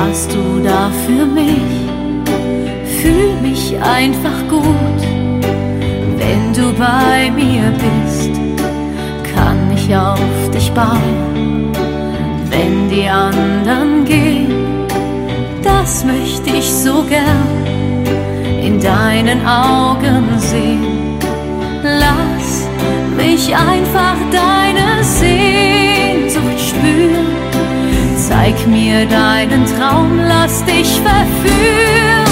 warst du da für mich. Fühl mich einfach gut, wenn du bei mir bist, kann ich auf dich bauen, wenn die anderen gehen, das möchte ich so gern in deinen Augen sehen. Lass mich einfach deine Zeig mir deinen Traum, lass dich verführen.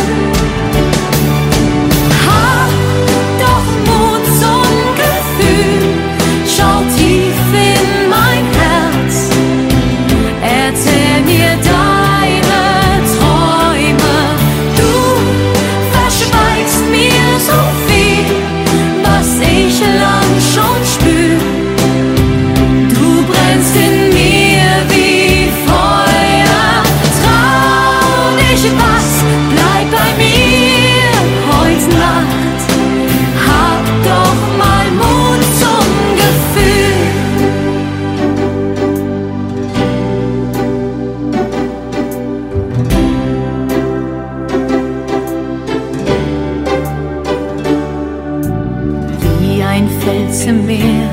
Fels im Meer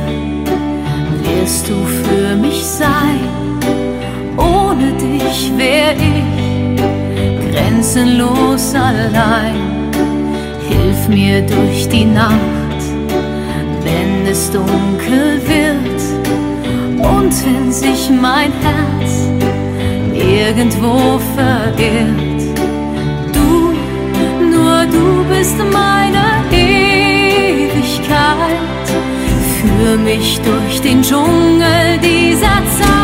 wirst du für mich sein. Ohne dich wär ich grenzenlos allein. Hilf mir durch die Nacht, wenn es dunkel wird und wenn sich mein Herz irgendwo verirrt. Du, nur du bist meine mich durch den Dschungel dieser Zeit.